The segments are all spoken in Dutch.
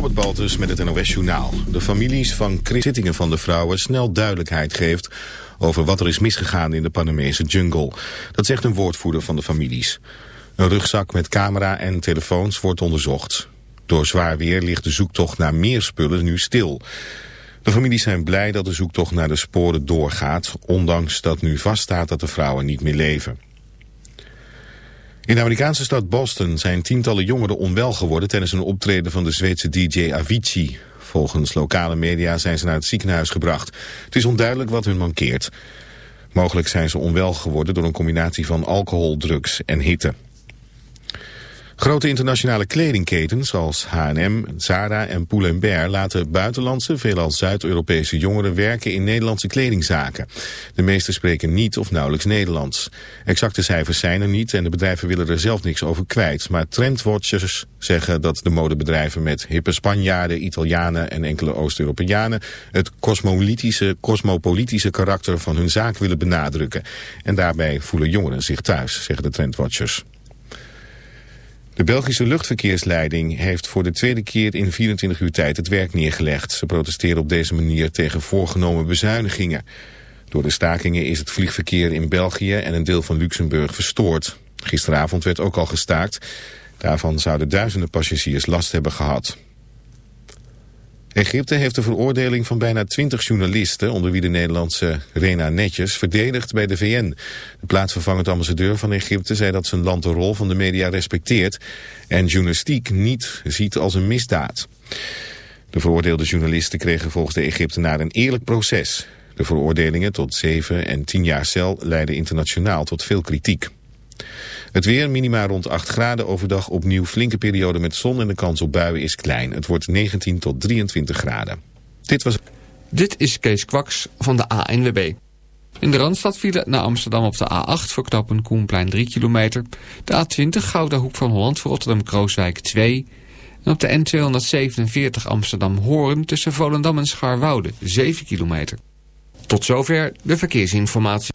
Robert Baltus met het NOS Journaal. De families van zittingen van de vrouwen snel duidelijkheid geeft over wat er is misgegaan in de Panamese jungle. Dat zegt een woordvoerder van de families. Een rugzak met camera en telefoons wordt onderzocht. Door zwaar weer ligt de zoektocht naar meer spullen nu stil. De families zijn blij dat de zoektocht naar de sporen doorgaat... ondanks dat nu vaststaat dat de vrouwen niet meer leven. In de Amerikaanse stad Boston zijn tientallen jongeren onwel geworden... tijdens een optreden van de Zweedse DJ Avicii. Volgens lokale media zijn ze naar het ziekenhuis gebracht. Het is onduidelijk wat hun mankeert. Mogelijk zijn ze onwel geworden door een combinatie van alcohol, drugs en hitte. Grote internationale kledingketens zoals H&M, Zara en Pull&Bear laten buitenlandse, veelal Zuid-Europese jongeren werken in Nederlandse kledingzaken. De meeste spreken niet of nauwelijks Nederlands. Exacte cijfers zijn er niet en de bedrijven willen er zelf niks over kwijt. Maar trendwatchers zeggen dat de modebedrijven met hippe Spanjaarden, Italianen en enkele Oost-Europeanen het cosmopolitische, cosmopolitische karakter van hun zaak willen benadrukken. En daarbij voelen jongeren zich thuis, zeggen de trendwatchers. De Belgische luchtverkeersleiding heeft voor de tweede keer in 24 uur tijd het werk neergelegd. Ze protesteren op deze manier tegen voorgenomen bezuinigingen. Door de stakingen is het vliegverkeer in België en een deel van Luxemburg verstoord. Gisteravond werd ook al gestaakt. Daarvan zouden duizenden passagiers last hebben gehad. Egypte heeft de veroordeling van bijna twintig journalisten... onder wie de Nederlandse Rena Netjes, verdedigd bij de VN. De plaatsvervangend ambassadeur van Egypte zei dat zijn land de rol van de media respecteert... en journalistiek niet ziet als een misdaad. De veroordeelde journalisten kregen volgens de Egyptenaren een eerlijk proces. De veroordelingen tot zeven en tien jaar cel leidden internationaal tot veel kritiek. Het weer, minima rond 8 graden overdag, opnieuw flinke periode met zon en de kans op buien is klein. Het wordt 19 tot 23 graden. Dit was... Dit is Kees Kwaks van de ANWB. In de Randstad vielen naar Amsterdam op de A8 voor knappen Koenplein 3 kilometer. De A20 Gouda Hoek van Holland voor Rotterdam-Krooswijk 2. En op de N247 Amsterdam-Hoorn tussen Volendam en Scharwoude 7 kilometer. Tot zover de verkeersinformatie.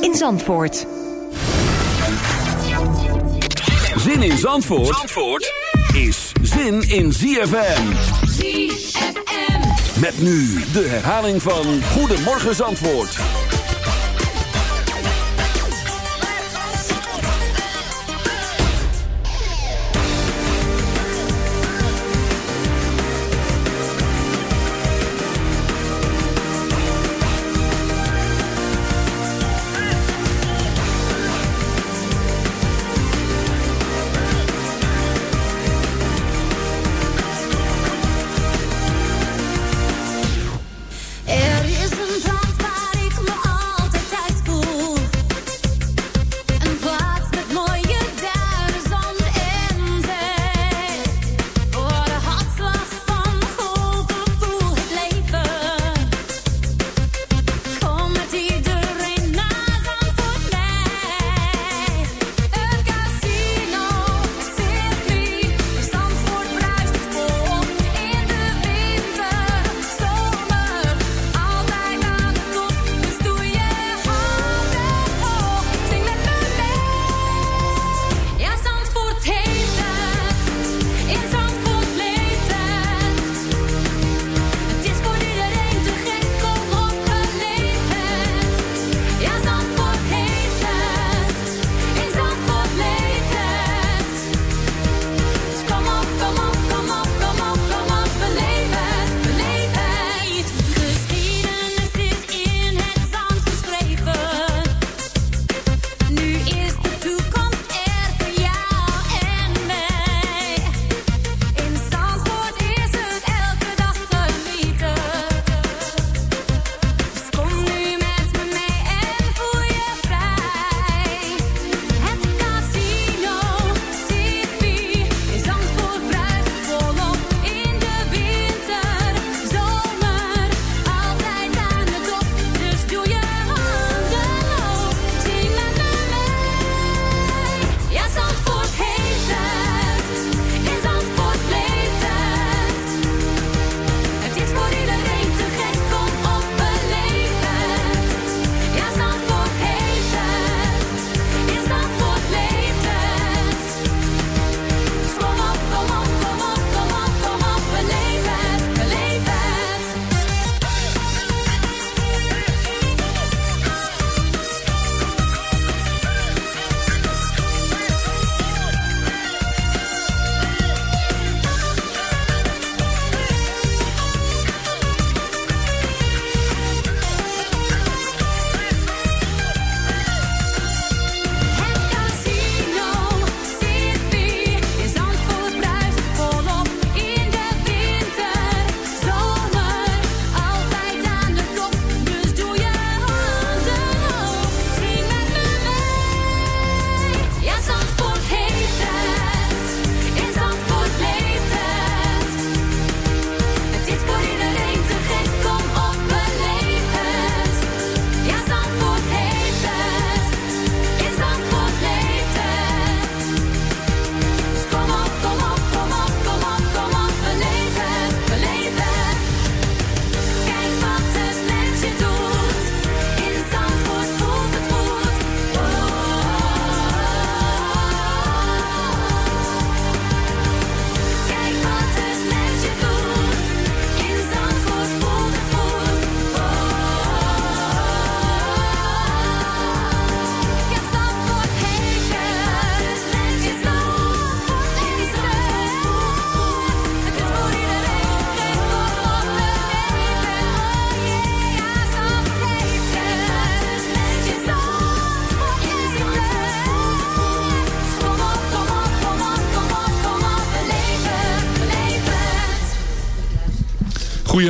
in Zandvoort. Zin in Zandvoort, Zandvoort is zin in ZFM. ZFM. Met nu de herhaling van Goedemorgen Zandvoort.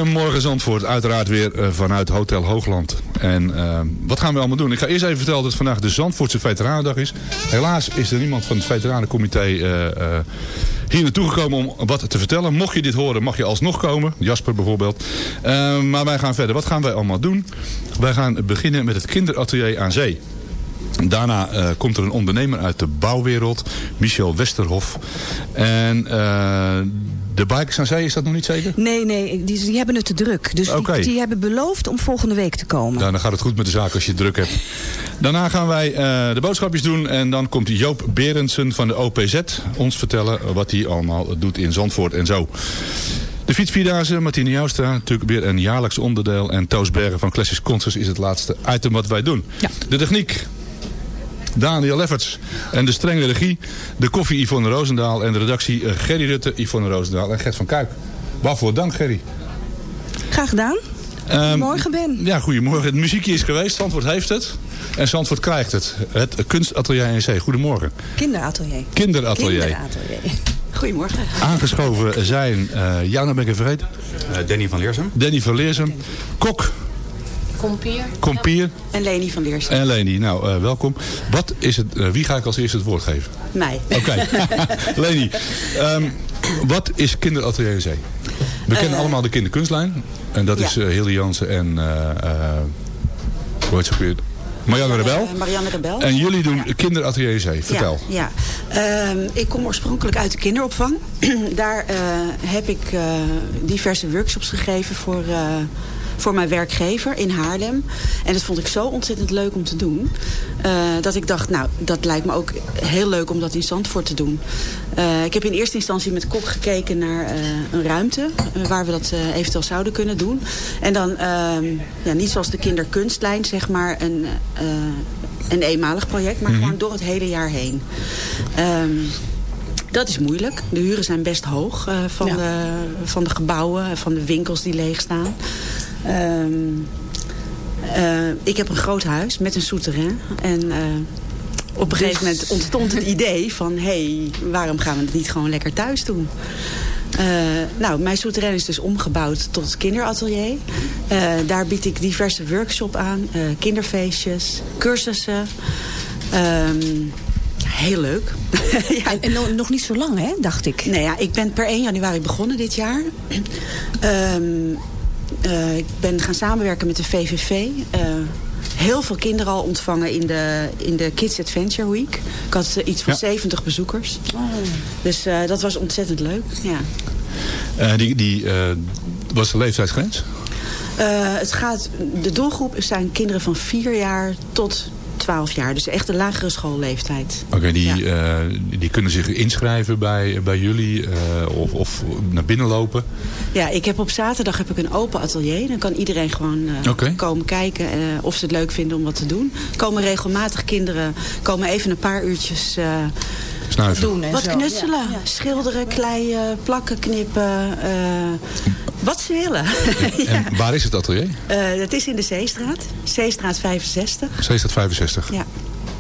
Goedemorgen Zandvoort, uiteraard weer eh, vanuit Hotel Hoogland. En eh, wat gaan we allemaal doen? Ik ga eerst even vertellen dat vandaag de Zandvoortse Veteranendag is. Helaas is er niemand van het Veteranencomité eh, hier naartoe gekomen om wat te vertellen. Mocht je dit horen, mag je alsnog komen. Jasper bijvoorbeeld. Maar wij gaan verder. Wat gaan wij allemaal doen? Wij gaan beginnen met het kinderatelier aan zee. Daarna eh, komt er een ondernemer uit de bouwwereld, Michel Westerhof. En eh, de Bikers aan Zee, is dat nog niet zeker? Nee, nee, die, die hebben het te druk. Dus die, die hebben beloofd om volgende week te komen. Nou, dan gaat het goed met de zaak als je het druk hebt. Daarna gaan wij eh, de boodschapjes doen. En dan komt Joop Berendsen van de OPZ ons vertellen wat hij allemaal doet in Zandvoort en zo. De fietsvierdaagse, Martine Joustra, natuurlijk weer een jaarlijks onderdeel. En Toos Bergen van Classics Concerts is het laatste item wat wij doen. Ja. De techniek. Daniel Efferts. En de strenge regie. De koffie Yvonne Roosendaal. En de redactie eh, Gerry Rutte, Yvonne Roosendaal en Gert van Kuik. Waarvoor dank Gerry. Graag gedaan. Ehm, Goedemorgen Ben. Ja, goedemorgen. Het muziekje is geweest. Zandvoort heeft het. En Zandvoort krijgt het. Het kunstatelier NC. Goedemorgen. Kinderatelier. Kinderatelier. Kinderatelier. Goedemorgen. Aangeschoven zijn, eh ja, nou ben ik even vergeten. Eh, Danny van Leersum. Danny van Leersum. Kok. Kompier. Kompier. En Leni van Leers. En Leni. Nou, eh, welkom. Wat is het, eh, wie ga ik als eerste het woord geven? Mij. Oké. Leni. ehm, wat is kinderatelier NC? We kennen allemaal de kinderkunstlijn. En dat ja. is uh, Hilde Jansen en... eh eh hoe heet ze weer? Marianne Rebel. Eh, Marianne Rebel. En jullie doen kinderatelier NC. Vertel. Ja, ja. Ehm, ik kom oorspronkelijk uit de kinderopvang. Daar eh, heb ik eh, diverse workshops gegeven voor, eh, voor mijn werkgever in Haarlem. En dat vond ik zo ontzettend leuk om te doen. eh, dat ik dacht, nou, dat lijkt me ook heel leuk om dat in Zandvoort te doen. Eh, ik heb in eerste instantie met Kok gekeken naar eh, een ruimte... waar we dat eventueel zouden kunnen doen. En dan, ehm, ja, niet zoals de kinderkunstlijn, zeg maar... een, een eenmalig project, maar gewoon door het hele jaar heen. Ehm, dat is moeilijk. De huren zijn best hoog van, Ja. de, van de gebouwen, van de winkels die leeg staan. Ehm, eh, ik heb een groot huis met een souterrain. En eh, op een gegeven moment ontstond het idee van... hé, hey, waarom gaan we het niet gewoon lekker thuis doen? Eh, nou, mijn souterrain is dus omgebouwd tot kinderatelier. Daar bied ik diverse workshops aan. kinderfeestjes, cursussen. Ehm, heel leuk. ja. En, en no- nog niet zo lang, hè, dacht ik. Nee, ja, ik ben per 1 januari begonnen dit jaar. Ehm, eh, ik ben gaan samenwerken met de VVV. Eh, heel veel kinderen al ontvangen in de, in de Kids Adventure Week. Ik had iets van Ja. 70 bezoekers. Dus eh, dat was ontzettend leuk. Ja. Eh, die die eh, was de leeftijdsgrens? Eh, het gaat, de doelgroep zijn kinderen van 4 jaar tot 12 jaar. Dus echt de lagere schoolleeftijd. Oké, die, Ja. eh, die kunnen zich inschrijven bij, bij jullie eh, of, of naar binnen lopen. Ja, ik heb op zaterdag heb ik een open atelier. Dan kan iedereen gewoon eh, komen kijken of ze het leuk vinden om wat te doen. Komen regelmatig kinderen, komen even een paar uurtjes Snuiven. Doen en wat zo. knutselen. Ja, ja. Schilderen, kleien, plakken, knippen. eh, wat ze willen. ja. En waar is het atelier? Eh, het is in de Zeestraat. Zeestraat 65. Zeestraat 65. Ja.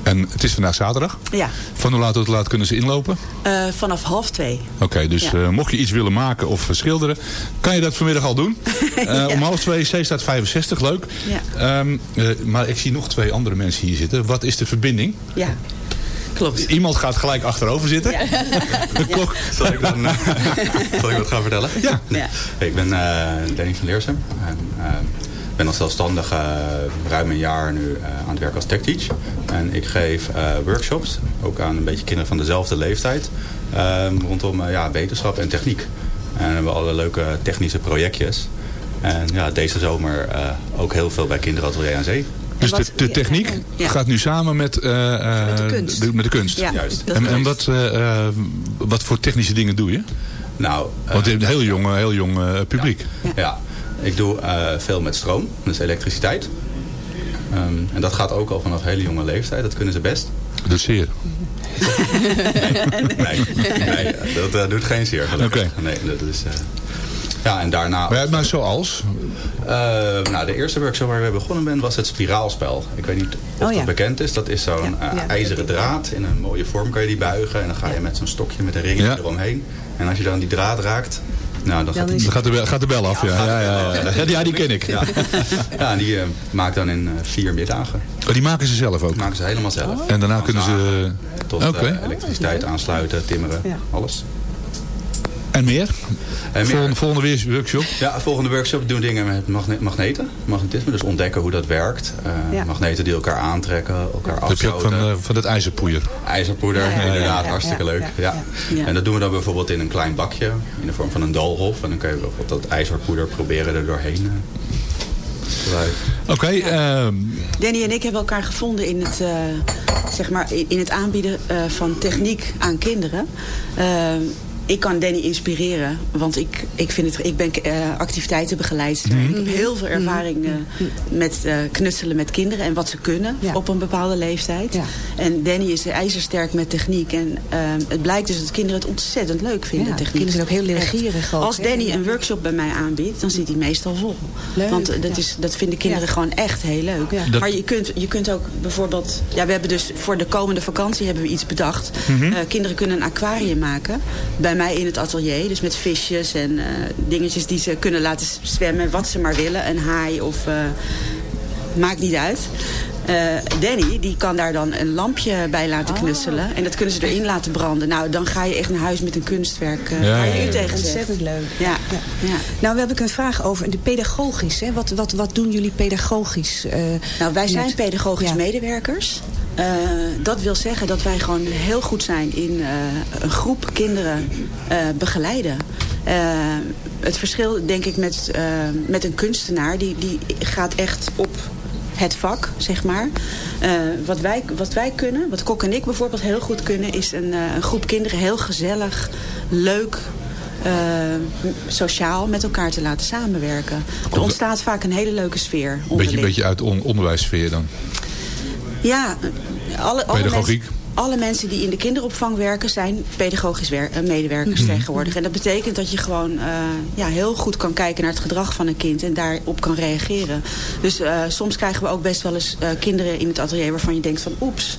En het is vandaag zaterdag. Ja, Van hoe laat tot hoe laat kunnen ze inlopen? eh, vanaf half twee. Oké, dus Ja. eh, mocht je iets willen maken of schilderen, kan je dat vanmiddag al doen. Eh, Om half twee, Zeestraat 65, leuk. Ja. Ehm, eh, maar ik zie nog twee andere mensen hier zitten. Wat is de verbinding? Ja, klopt. Iemand gaat gelijk achterover zitten. De kok. Zal ik dan eh, zal ik wat gaan vertellen? Ja. Ja. Ik ben eh Danny van Leersum. En, Ik ben als zelfstandige eh, ruim een jaar nu aan het werk als techteach. En ik geef workshops, ook aan een beetje kinderen van dezelfde leeftijd. eh, rondom ja, wetenschap en techniek. En we hebben alle leuke technische projectjes. En ja, deze zomer ook heel veel bij Kinderatelier aan Zee. Dus de, techniek Ja. gaat nu samen met, eh, eh, Met de kunst. de- met de kunst. Ja, Juist. En, en wat, eh, eh, wat voor technische dingen doe je? Nou, eh, Want je hebt een heel jong, heel jong publiek. Ja, ik doe eh, veel met stroom, dus elektriciteit. Ehm, en dat gaat ook al vanaf hele jonge leeftijd, dat kunnen ze best. Dat zeer. Nee, nee dat doet geen zeer gelukkig. Oké. Nee, dat is... ja, en daarna... Maar, ja, maar zoals? Eh, nou, de eerste workshop waar we begonnen ben was het spiraalspel. Ik weet niet of Oh, ja. dat bekend is. Dat is zo'n Ja, ja. ijzeren draad. In een mooie vorm kan je die buigen. En dan ga je met zo'n stokje met een ringetje Ja. eromheen. En als je dan die draad raakt, Nou, dan Dan gaat Dan gaat de, bel- gaat de bel af, ja. Ja, ja, ja. ja, die- ja, die ken ik. Ja, die eh, maakt dan in eh, vier middagen. Oh, die maken ze zelf ook. Dat maken ze helemaal zelf. En daarna Van kunnen ze... Tot eh, elektriciteit aansluiten, timmeren, Ja. alles. En meer? En meer- Volgende, volgende weer- workshop? Ja, volgende workshop doen dingen met magne- magneten. Magnetisme, dus ontdekken hoe dat werkt. Eh, Ja. Magneten die elkaar aantrekken, elkaar Dat heb je ook afstoten. van, eh, van het ijzerpoeier. IJzerpoeder, Ja, ja, ja, inderdaad, ja, hartstikke ja, leuk. ja, Ja. ja. En dat doen we dan bijvoorbeeld in een klein bakje, in de vorm van een doolhof. En dan kun je bijvoorbeeld dat ijzerpoeder proberen er doorheen eh. Oké, ehm, Danny en ik hebben elkaar gevonden in het, eh, zeg maar, in het aanbieden eh, van techniek aan kinderen. Eh, ik kan Danny inspireren, want ik, ik, vind het, ik ben eh, activiteitenbegeleidster. Mhm. Ik heb heel veel ervaring eh, met eh, knutselen met kinderen en wat ze kunnen Ja. op een bepaalde leeftijd. Ja. En Danny is ijzersterk met techniek. En het blijkt dus dat kinderen het ontzettend leuk vinden, Ja, techniek. kinderen zijn ook heel leergierig ook, Als? Danny Ja. een workshop bij mij aanbiedt, dan zit hij meestal vol. Leuk, want dat, ja. is, dat vinden kinderen Ja. gewoon echt heel leuk. Ja. Dat- Maar je kunt, je kunt ook bijvoorbeeld... Ja, we hebben dus voor de komende vakantie hebben we iets bedacht. Mhm. Eh, kinderen kunnen een aquarium maken. Bij mij in het atelier. Dus met visjes en eh, dingetjes die ze kunnen laten zwemmen. Wat ze maar willen. Een haai of... eh, maakt niet uit. Eh, Danny, die kan daar dan een lampje bij laten knutselen. En dat kunnen ze erin laten branden. Nou, dan ga je echt naar huis met een kunstwerk. eh, Ja, je ja. u tegen. Ontzettend leuk. Ja. ja. Nou, we hebben een vraag over de pedagogisch. Hè? Wat, wat, wat doen jullie pedagogisch? eh, Nou, wij zijn met- pedagogisch Ja. medewerkers. Eh, dat wil zeggen dat wij gewoon heel goed zijn in eh, een groep kinderen eh, begeleiden. Het verschil, denk ik, met, met een kunstenaar... Die, die gaat echt op het vak, zeg maar. Wat, wij, wat wij kunnen, wat Kok en ik bijvoorbeeld heel goed kunnen... is een, een groep kinderen heel gezellig, leuk... sociaal met elkaar te laten samenwerken. Er ontstaat vaak een hele leuke sfeer Een beetje, beetje uit on onderwijssfeer dan. Ja, alle, alle Pedagogiek. mensen, alle mensen die in de kinderopvang werken zijn pedagogisch wer- eh, medewerkers Mhm. tegenwoordig. En dat betekent dat je gewoon eh, ja, heel goed kan kijken naar het gedrag van een kind en daarop kan reageren. Dus eh, soms krijgen we ook best wel eens kinderen in het atelier waarvan je denkt van oeps.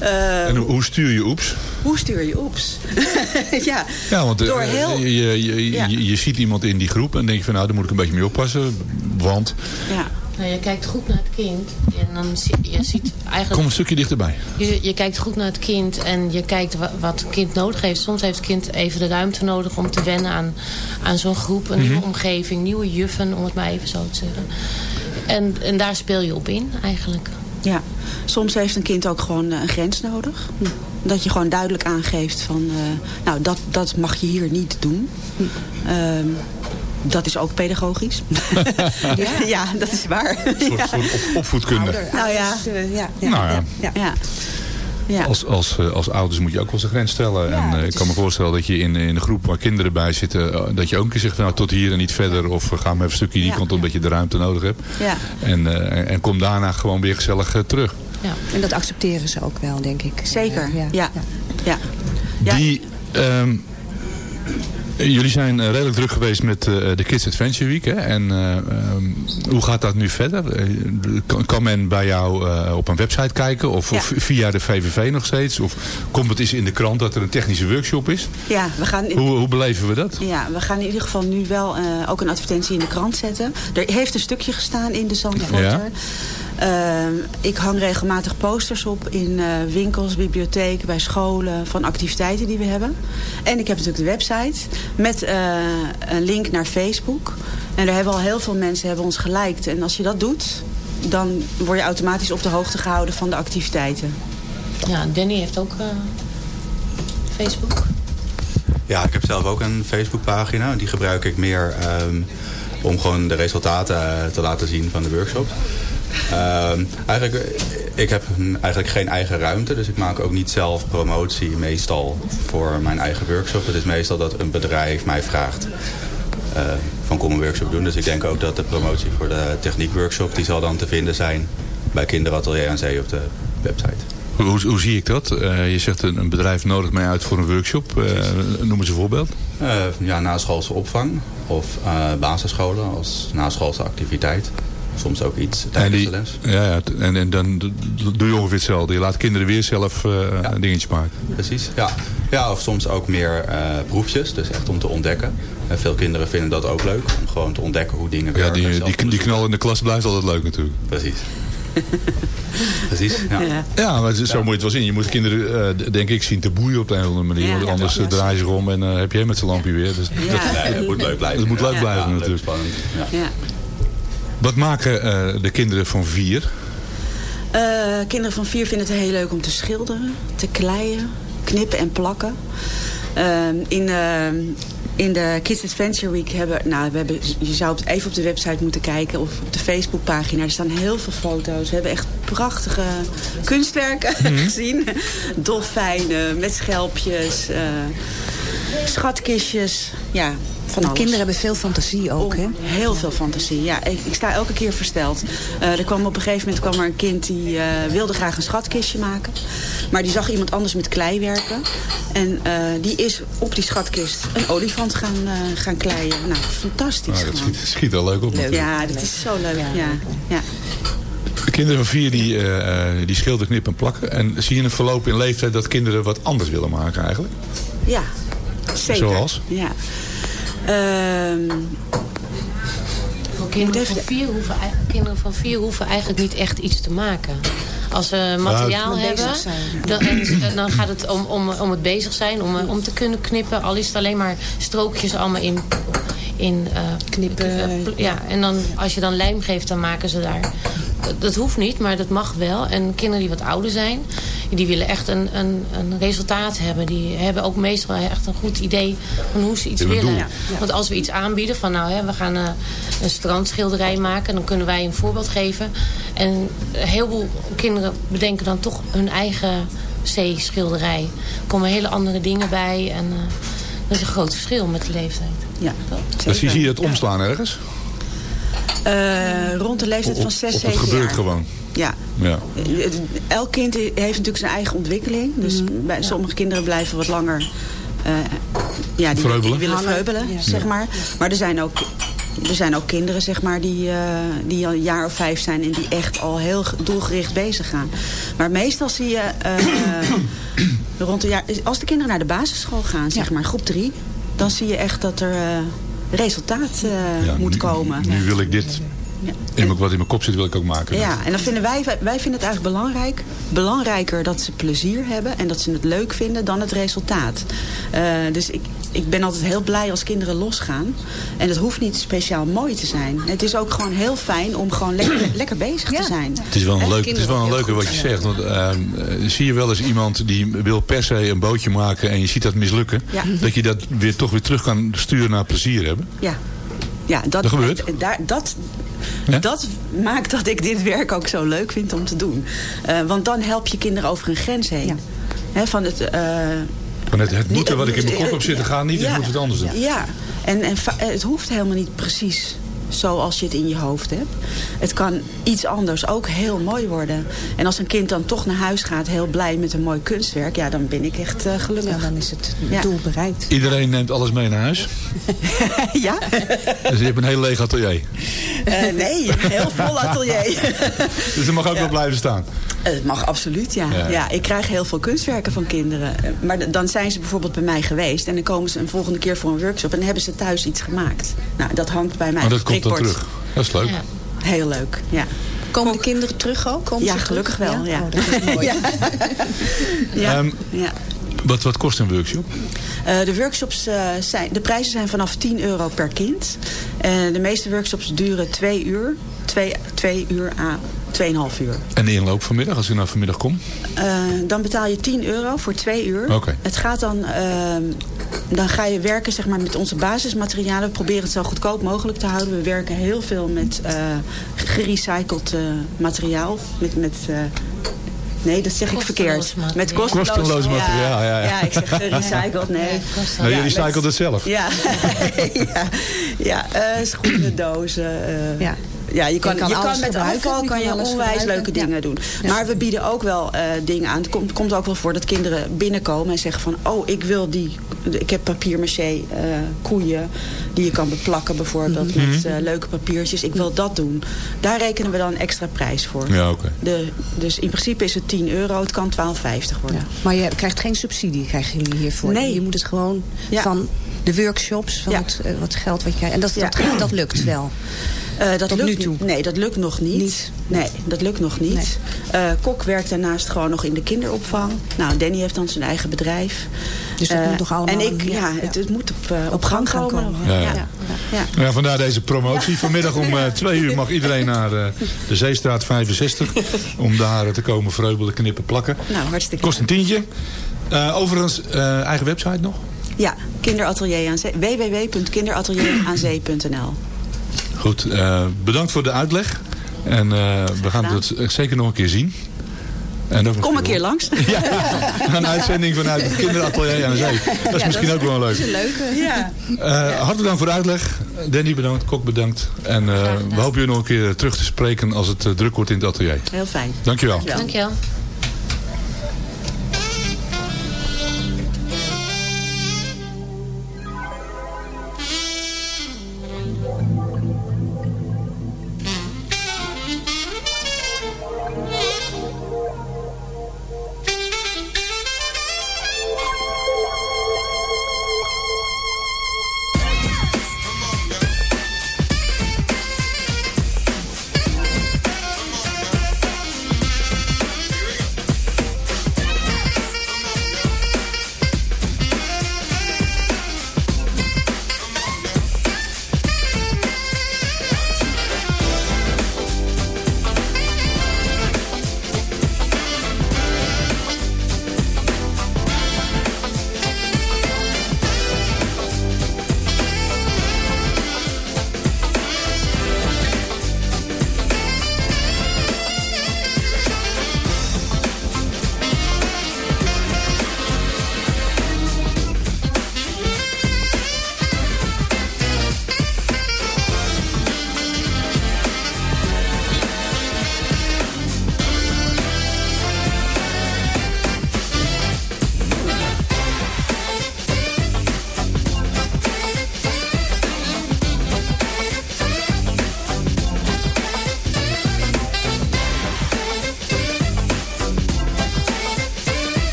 En hoe, stuur je oeps? hoe stuur je oeps? ja, Ja, want door heel... je, je, je, Ja. je, je ziet iemand in die groep en denk je van nou, daar moet ik een beetje mee oppassen. Want, Ja. Nou, je kijkt goed naar het kind en dan zie je ziet eigenlijk... kom een stukje dichterbij. Je, je kijkt goed naar het kind en je kijkt wa- wat het kind nodig heeft. Soms heeft het kind even de ruimte nodig om te wennen aan, aan zo'n groep. Een nieuwe omgeving, nieuwe juffen, om het maar even zo te zeggen. En, en daar speel je op in eigenlijk. Ja, soms heeft een kind ook gewoon eh, een grens nodig. Dat je gewoon duidelijk aangeeft van... eh, nou, dat, dat mag je hier niet doen. Ehm, dat is ook pedagogisch. ja. dat is waar. Een soort, Ja. soort op- opvoedkunde. Nou ja. Eh, ja, ja, Nou ja. ja. Ja. Ja. Als, als, eh, als ouders moet je ook wel eens een grens stellen. Ja, en eh, ik kan me voorstellen dat je in, in een groep waar kinderen bij zitten... dat je ook een keer zegt, nou tot hier en niet verder. Of we gaan maar even een stukje die Ja. kant op, omdat je de ruimte nodig hebt. Ja. En, eh, en- kom daarna gewoon weer gezellig terug. Ja. En dat accepteren ze ook wel, denk ik. Zeker, ja. ja. ja. Ja. Die, ehm, jullie zijn eh, redelijk druk geweest met eh, de Kids Adventure Week. Hè? En eh, ehm, hoe gaat dat nu verder? Eh, kan, men bij jou eh, op een website kijken? Of, via de VVV nog steeds? Of komt het eens in de krant dat er een technische workshop is? Ja, we gaan... Hoe, hoe beleven we dat? Ja, we gaan in ieder geval nu wel eh, ook een advertentie in de krant zetten. Er heeft een stukje gestaan in de Zandvoorter. Ja. Ehm, ik hang regelmatig posters op in eh, winkels, bibliotheken, bij scholen van activiteiten die we hebben. En ik heb natuurlijk de website met eh, een link naar Facebook. En daar hebben al heel veel mensen hebben ons geliked. En als je dat doet, dan word je automatisch op de hoogte gehouden van de activiteiten. ja, Danny heeft ook eh, Facebook. Ja, ik heb zelf ook een Facebookpagina. Die gebruik ik meer ehm, om gewoon de resultaten te laten zien van de workshop. Ehm, eigenlijk, eh, ik heb eigenlijk geen eigen ruimte, dus ik maak ook niet zelf promotie meestal voor mijn eigen workshop. Het is meestal dat een bedrijf mij vraagt eh, van kom een workshop doen. Dus ik denk ook dat de promotie voor de techniekworkshop, die zal dan te vinden zijn bij Kinderatelier aan Zee op de website. Hoe, hoe, zie ik dat? Eh, je zegt een, een bedrijf nodigt mij uit voor een workshop. Eh, noem eens een voorbeeld. Ja, naschoolse opvang of basisscholen als naschoolse activiteit. Soms ook iets En, tijdens die, de les. ja, ja, en, en dan doe je ongeveer hetzelfde. Je laat kinderen weer zelf eh, Ja. dingetjes maken. Precies, ja. Ja, of soms ook meer eh, proefjes, dus echt om te ontdekken. En veel kinderen vinden dat ook leuk, om gewoon te ontdekken hoe dingen Ja, werken. die, zelf die, die knal in de klas blijft altijd leuk natuurlijk. Precies. Precies, ja. Ja, maar het is- zo moet je het wel zien. Je moet kinderen, eh, denk ik, zien te boeien op de een of andere manier. Ja, want ja, anders ja, eh, draai je zich om en eh, heb je hem met zijn lampje weer. Dus Ja. Nee, dat moet leuk blijven. Dat moet leuk Ja. blijven Ja, leuk, natuurlijk. spannend. Ja. Wat maken eh, de kinderen van vier? Eh, kinderen van vier vinden het heel leuk om te schilderen, te kleien, knippen en plakken. Ehm, in, ehm, in de Kids Adventure Week hebben, nou, we hebben, je zou even op de website moeten kijken of op de Facebookpagina. Er staan heel veel foto's. We hebben echt prachtige kunstwerken gezien. Dolfijnen met schelpjes, eh, schatkistjes. Ja, van De alles. kinderen hebben veel fantasie ook, hè? Heel veel fantasie, ja. Ik, ik sta elke keer versteld. Eh, er kwam op een gegeven moment kwam er een kind die eh, wilde graag een schatkistje maken. Maar die zag iemand anders met klei werken. En eh, die is op die schatkist een olifant gaan, eh, gaan kleien. Nou, fantastisch Nou, dat schiet, schiet wel leuk op. natuurlijk. Ja, dat is zo leuk. Ja. Ja. De kinderen van vier die, die schilderen, knippen en plakken. En zie je een verloop in leeftijd dat kinderen wat anders willen maken eigenlijk? Ja, zeker. Zoals? Ja. Ehm, Voor kinderen van, vier hoeven, kinderen van vier hoeven eigenlijk niet echt iets te maken. Als ze materiaal bezig hebben, dan, en, dan gaat het om, om, om het bezig zijn, om, om te kunnen knippen. Al is het alleen maar strookjes allemaal in, in eh, knippen. eh, ja, en dan, als je dan lijm geeft, dan maken ze daar. Dat, hoeft niet, maar dat mag wel. En kinderen die wat ouder zijn, die willen echt een, een, een resultaat hebben. Die hebben ook meestal echt een goed idee van hoe ze iets een willen. Want als we iets aanbieden van nou, hè, we gaan eh, een strandschilderij maken, dan kunnen wij een voorbeeld geven. En een heleboel kinderen bedenken dan toch hun eigen zeeschilderij. Er komen hele andere dingen bij en eh, dat is een groot verschil met de leeftijd. ja, Dus zie je het omslaan ergens? Eh, rond de leeftijd van 6, of 7 het gebeurt jaar. gewoon? Ja. Ja. Eh, Elk kind heeft natuurlijk zijn eigen ontwikkeling. Dus bij sommige kinderen blijven wat langer... eh, ja, die, willen vreubelen, Ja. zeg maar. Maar er zijn ook... Er zijn ook kinderen zeg maar, die, eh, die al een jaar of vijf zijn... en die echt al heel ge- doelgericht bezig gaan. Maar meestal zie je... eh, rond een jaar, als de kinderen naar de basisschool gaan, zeg maar, groep drie... dan zie je echt dat er eh, resultaat eh, Ja, moet nu- komen. Nu wil ik dit, Ja. in mijn- wat in mijn kop zit, wil ik ook maken. Ja, en dan vinden wij, wij vinden het eigenlijk belangrijk, belangrijker dat ze plezier hebben en dat ze het leuk vinden dan het resultaat. Eh, dus ik, ik ben altijd heel blij als kinderen losgaan. En het hoeft niet speciaal mooi te zijn. Het is ook gewoon heel fijn om gewoon lekker, lekker bezig te zijn. Het is wel een, leuk, het is wel een leuke wat je zegt. Want ehm, eh, zie je wel eens iemand die wil per se een bootje maken en je ziet dat mislukken. Ja. Dat je dat weer toch weer terug kan sturen naar plezier hebben. Ja. Ja, dat, Dat gebeurt? Daar, dat, Ja? dat maakt dat ik dit werk ook zo leuk vind om te doen. Eh, want dan help je kinderen over een grens heen. Hè, van het, eh, Van het, het moeten wat ik in mijn kop heb zitten gaat niet, ja. moet het anders doen. Ja, en, en het hoeft helemaal niet precies zoals je het in je hoofd hebt. Het kan iets anders ook heel mooi worden. En als een kind dan toch naar huis gaat, heel blij met een mooi kunstwerk... ja, dan ben ik echt eh, gelukkig. Ja, dan is het Ja. doel bereikt. Iedereen neemt alles mee naar huis. ja? Dus je hebt een heel leeg atelier. Eh, nee, een heel vol atelier. Dus dat mag ook wel blijven staan. Het mag absoluut, ja. Ja. ja. ik krijg heel veel kunstwerken van kinderen. Maar dan zijn ze bijvoorbeeld bij mij geweest... en dan komen ze een volgende keer voor een workshop... en hebben ze thuis iets gemaakt. Nou, dat hangt bij mij Maar dat het komt dan prikbord. terug. Dat is leuk. Ja. Heel leuk, ja. Komen de kinderen terug ook? Komen Ja, ze terug? gelukkig wel, ja. Oh, dat is mooi. Ja. Ja, Ehm, ja. Wat, wat kost een workshop? Eh, de workshops eh, zijn, de prijzen zijn vanaf 10 euro per kind. Eh, de meeste workshops duren twee uur. Twee, twee uur à 2,5 uur. En de inloop vanmiddag, als ik nou vanmiddag kom? Eh, dan betaal je 10 euro voor twee uur. Oké. Het gaat dan, ehm, dan ga je werken zeg maar, met onze basismaterialen. We proberen het zo goedkoop mogelijk te houden. We werken heel veel met eh, gerecycled eh, materiaal. Met, met, eh, nee, dat zeg ik verkeerd. Kosteloos Met materiaal. Kosteloos materiaal, ja, ja. Ja, ik zeg gerecycled, nee. kosteloos. Nou, Ja, je recycelt met- het zelf. Ja, ja, ja eh, schoenen, dozen. eh, Ja. Ja, je kan, Je kan je kan, alles met afval kan je alles onwijs gebruiken, leuke ja. dingen doen. Ja. Maar we bieden ook wel eh, dingen aan. Het komt, komt ook wel voor dat kinderen binnenkomen en zeggen van... oh, ik wil die... Ik heb papier-maché eh, koeien die je kan beplakken bijvoorbeeld... Mhm. met eh, leuke papiertjes. Ik wil dat doen. Daar rekenen we dan een extra prijs voor. Ja, oké. De, dus in principe is het 10 euro. Het kan 12,50 worden. Maar je krijgt geen subsidie, krijgen jullie hiervoor. Nee. Je moet het gewoon Ja. van de workshops, van Ja. het, wat geld wat krijgt. En dat, Ja. dat, dat lukt wel. Eh, dat Tot lukt, nu toe? Nee, dat lukt nog niet. Niet? Nee, dat lukt nog niet. Nee. Eh, Kok werkt daarnaast gewoon nog in de kinderopvang. Nou, Danny heeft dan zijn eigen bedrijf. Dus dat Eh, moet toch allemaal... En ik, ja, ja, Het, het moet op, op, Op gang gaan komen. komen. Ja, Ja, ja. ja. ja. Ja, vandaar deze promotie. Vanmiddag om twee uur mag iedereen naar eh, de Zeestraat 65. Om daar te komen vreubelen, knippen, plakken. Nou, hartstikke Kost een tientje. Eh, overigens, eh, eigen website nog? Ja, kinderatelier aan www.kinderatelieraanzee.nl Goed, eh, bedankt voor de uitleg. En eh, we gaan het zeker nog een keer zien. En ook Kom een keer langs. Een uitzending vanuit het kinderatelier aan de zee. Dat is misschien ook wel leuk. leuke. Ja. Eh, hartelijk dank voor de uitleg. Danny bedankt, Kok bedankt. En eh, we hopen je nog een keer terug te spreken als het druk wordt in het atelier. Heel fijn. Dankjewel. Dankjewel. Here